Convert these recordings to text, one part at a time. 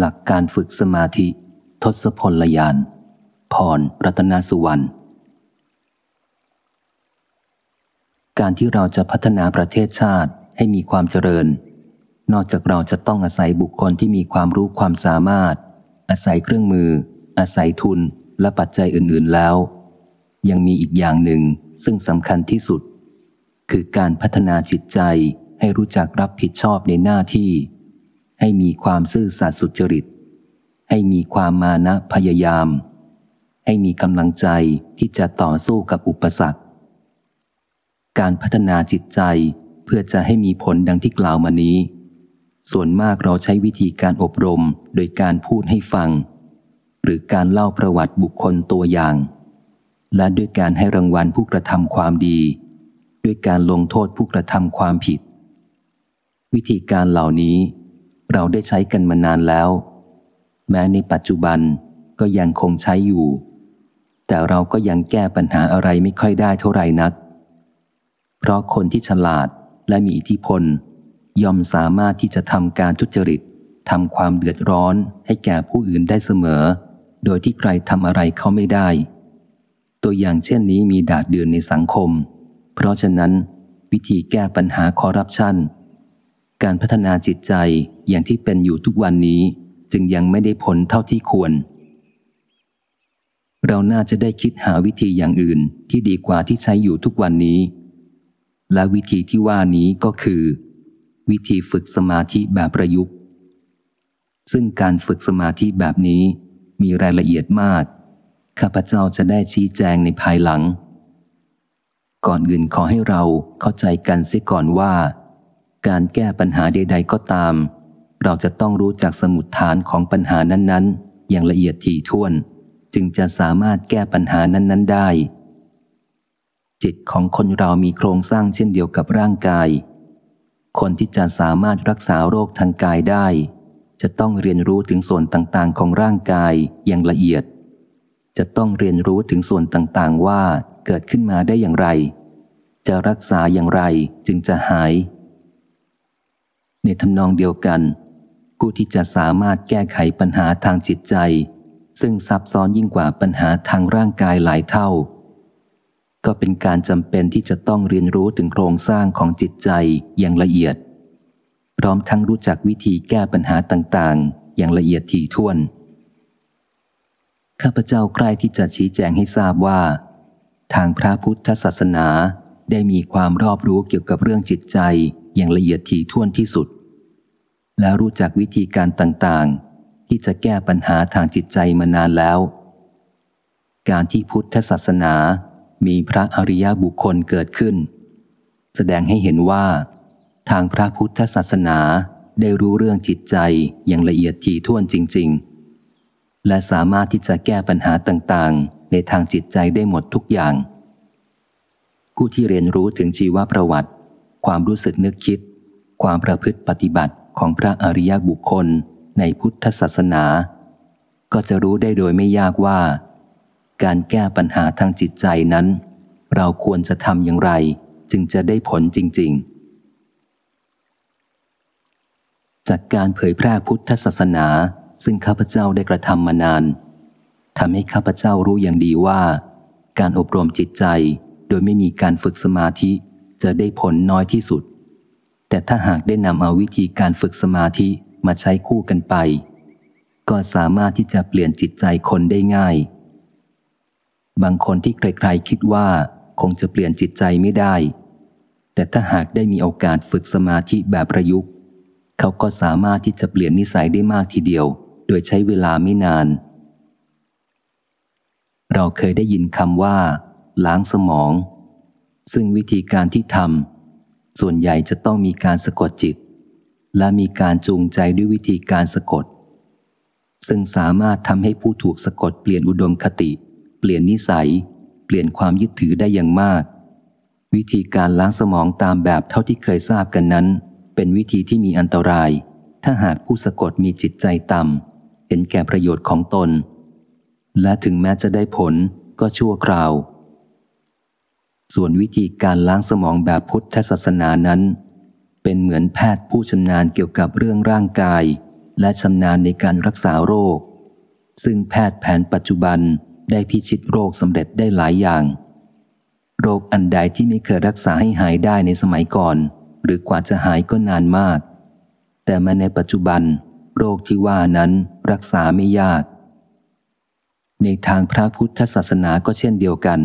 หลักการฝึกสมาธิ ทศพลยาน พรรัตนสุวรรณ การที่เราจะพัฒนาประเทศชาติให้มีความเจริญ นอกจากเราจะต้องอาศัยบุคคลที่มีความรู้ความสามารถ อาศัยเครื่องมือ อาศัยทุนและปัจจัยอื่นๆแล้ว ยังมีอีกอย่างหนึ่งซึ่งสำคัญที่สุด คือการพัฒนาจิตใจให้รู้จักรับผิดชอบในหน้าที่ ให้มีความซื่อสัตย์สุจริต ให้มีความมานะพยายาม ให้มีกำลังใจที่จะต่อสู้กับอุปสรรค การพัฒนาจิตใจเพื่อจะให้มีผลดังที่กล่าวมานี้ ส่วนมากเราใช้วิธีการอบรมโดยการพูดให้ฟัง หรือการเล่าประวัติบุคคลตัวอย่าง และด้วยการให้รางวัลผู้กระทำความดี ด้วยการลงโทษผู้กระทำความผิดวิธีการเหล่านี้ เราได้ใช้กันมานานแล้ว แม้ในปัจจุบันก็ยังคงใช้อยู่ แต่เราก็ยังแก้ปัญหาอะไรไม่ค่อยได้เท่าไรนัก เพราะคนที่ฉลาดและมีอิทธิพล ย่อมสามารถที่จะทำการทุจริตทำความเดือดร้อนให้แก่ผู้อื่นได้เสมอ โดยที่ใครทำอะไรเขาไม่ได้ ตัวอย่างเช่นนี้มีดาดเดือนในสังคม เพราะฉะนั้น วิธีแก้ปัญหาคอร์รัปชัน การพัฒนาจิตใจอย่างที่เป็นอยู่ทุกวันนี้จึงยังไม่ได้ผลเท่าที่ควร เราน่าจะได้คิดหาวิธีอย่างอื่นที่ดีกว่าที่ใช้อยู่ทุกวันนี้ และวิธีที่ว่านี้ก็คือ วิธีฝึกสมาธิแบบประยุกต์ ซึ่งการฝึกสมาธิแบบนี้มีรายละเอียดมาก ข้าพเจ้าจะได้ชี้แจงในภายหลัง ก่อนอื่นขอให้เราเข้าใจกันเสียก่อนว่า การแก้ปัญหาใด ๆ ก็ตาม เราจะต้องรู้จักสมุดฐานของปัญหานั้นๆ อย่างละเอียดถี่ถ้วน จึงจะสามารถแก้ปัญหานั้น ๆ ได้ จิตของคนเรามีโครงสร้างเช่นเดียวกับร่างกาย คนที่จะสามารถรักษาโรคทางกายได้ จะต้องเรียนรู้ถึงส่วนต่างๆ ของร่างกายอย่างละเอียด จะต้องเรียนรู้ถึงส่วนต่างๆ ว่าเกิดขึ้นมาได้อย่างไร จะรักษาอย่างไรจึงจะหาย ในทำนองเดียวกัน ผู้ที่จะสามารถแก้ไขปัญหาทางจิตใจ ซึ่งซับซ้อนยิ่งกว่าปัญหาทางร่างกายหลายเท่า ก็เป็นการจำเป็นที่จะต้องเรียนรู้ถึงโครงสร้างของจิตใจอย่างละเอียด พร้อมทั้งรู้จักวิธีแก้ปัญหาต่างๆ อย่างละเอียดถี่ถ้วน ข้าพเจ้าใกล้ที่จะชี้แจงให้ทราบว่า ทางพระพุทธศาสนาได้มีความรอบรู้เกี่ยวกับเรื่องจิตใจ อย่างละเอียดถี่ถ้วนที่สุด แล้วรู้จักวิธีการต่างๆ ที่จะแก้ปัญหาทางจิตใจมานานแล้ว การที่พุทธศาสนามีพระอริยบุคคลเกิดขึ้น แสดงให้เห็นว่า ทางพระพุทธศาสนาได้รู้เรื่องจิตใจอย่างละเอียดถี่ถ้วนจริง ๆ และสามารถที่จะแก้ปัญหาต่างๆ ในทางจิตใจได้หมดทุกอย่าง ผู้ที่เรียนรู้ถึงชีวประวัติ ความรู้สึกนึกคิด ความประพฤติปฏิบัติของพระอริยบุคคลในพุทธศาสนา ก็จะรู้ได้โดยไม่ยากว่า การแก้ปัญหาทางจิตใจนั้น เราควรจะทำอย่างไร จึงจะได้ผลจริง ๆ จากการเผยแพร่พุทธศาสนาซึ่งข้าพเจ้าได้กระทำมานานทำให้ข้าพเจ้ารู้อย่างดีว่า การอบรมจิตใจโดยไม่มีการฝึกสมาธิ จะได้ผลน้อยที่สุด แต่ถ้าหากได้นำเอาวิธีการฝึกสมาธิมาใช้คู่กันไป ก็สามารถที่จะเปลี่ยนจิตใจคนได้ง่าย บางคนที่ใครๆคิดว่าคงจะเปลี่ยนจิตใจไม่ได้ แต่ถ้าหากได้มีโอกาสฝึกสมาธิแบบประยุกต์ เขาก็สามารถที่จะเปลี่ยนนิสัยได้มากทีเดียว โดยใช้เวลาไม่นาน เราเคยได้ยินคำว่า ล้างสมอง ซึ่งวิธีการที่ทำส่วนใหญ่จะต้องมีการสะกดจิต และมีการจูงใจด้วยวิธีการสะกด ซึ่งสามารถทำให้ผู้ถูกสะกดเปลี่ยนอุดมคติ เปลี่ยนนิสัย เปลี่ยนความยึดถือได้อย่างมาก วิธีการล้างสมองตามแบบเท่าที่เคยทราบกันนั้น เป็นวิธีที่มีอันตราย ถ้าหากผู้สะกดมีจิตใจต่ำเห็นแก่ประโยชน์ของตน และถึงแม้จะได้ผลก็ชั่วคราว ส่วนวิธีการล้างสมองแบบพุทธศาสนานั้น เป็นเหมือนแพทย์ผู้ชำนาญเกี่ยวกับเรื่องร่างกาย และชำนาญในการรักษาโรค ซึ่งแพทย์แผนปัจจุบันได้พิชิตโรคสำเร็จได้หลายอย่าง โรคอันใดที่ไม่เคยรักษาให้หายได้ในสมัยก่อน หรือกว่าจะหายก็นานมาก แต่มาในปัจจุบัน โรคที่ว่านั้นรักษาไม่ยาก ในทางพระพุทธศาสนาก็เช่นเดียวกัน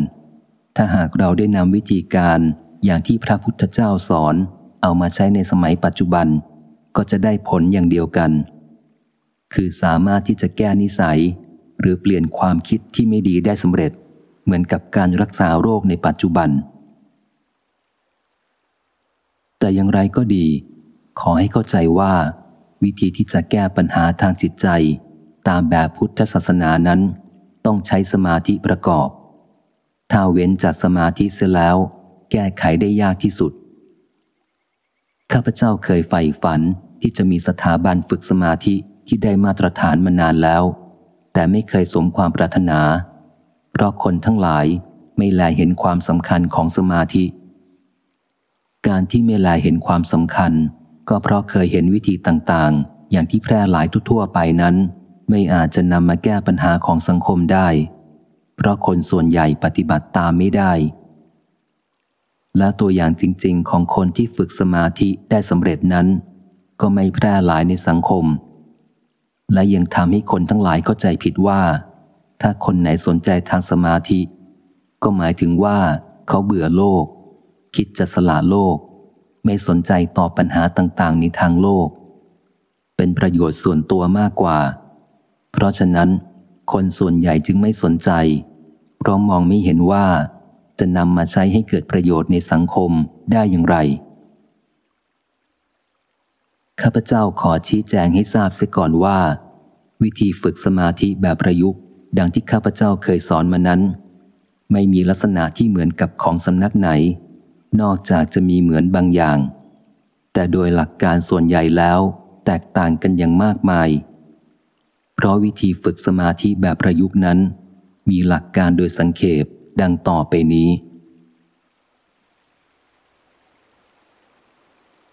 ถ้าหากเราได้นำวิธีการอย่างที่พระพุทธเจ้าสอน เอามาใช้ในสมัยปัจจุบัน ก็จะได้ผลอย่างเดียวกัน คือสามารถที่จะแก้นิสัย หรือเปลี่ยนความคิดที่ไม่ดีได้สำเร็จ เหมือนกับการรักษาโรคในปัจจุบัน แต่อย่างไรก็ดี ขอให้เข้าใจว่า วิธีที่จะแก้ปัญหาทางจิตใจ ตามแบบพุทธศาสนานั้น ต้องใช้สมาธิประกอบ ถ้าเว้นจากสมาธิเสียแล้ว แก้ไขได้ยากที่สุด ข้าพเจ้าเคยใฝ่ฝันที่จะมีสถาบันฝึกสมาธิที่ได้มาตรฐานมานานแล้ว แต่ไม่เคยสมความปรารถนา เพราะคนทั้งหลายไม่แลเห็นความสำคัญของสมาธิ การที่ไม่แลเห็นความสำคัญ ก็เพราะเคยเห็นวิธีต่างๆ อย่างที่แพร่หลายทั่วๆไปนั้น ไม่อาจจะนำมาแก้ปัญหาของสังคมได้ เพราะคนส่วนใหญ่ปฏิบัติตามไม่ได้ และตัวอย่างจริง ๆ ของคนที่ฝึกสมาธิได้สำเร็จนั้น ก็ไม่แพร่หลายในสังคม และยังทำให้คนทั้งหลายเข้าใจผิดว่า ถ้าคนไหนสนใจทางสมาธิ ก็หมายถึงว่าเขาเบื่อโลก คิดจะสละโลก ไม่สนใจต่อปัญหาต่างๆ ในทางโลก เป็นประโยชน์ส่วนตัวมากกว่า เพราะฉะนั้น คนส่วนใหญ่จึงไม่สนใจ เพราะมองไม่เห็นว่าจะนำมาใช้ให้เกิดประโยชน์ในสังคมได้อย่างไร ข้าพเจ้าขอชี้แจงให้ทราบเสียก่อนว่า วิธีฝึกสมาธิแบบประยุกต์ ดังที่ข้าพเจ้าเคยสอนมานั้น ไม่มีลักษณะที่เหมือนกับของสำนักไหน นอกจากจะมีเหมือนบางอย่าง แต่โดยหลักการส่วนใหญ่แล้ว แตกต่างกันอย่างมากมาย เพราะวิธีฝึกสมาธิแบบประยุกต์นั้น มีหลักการโดยสังเขปดังต่อไปนี้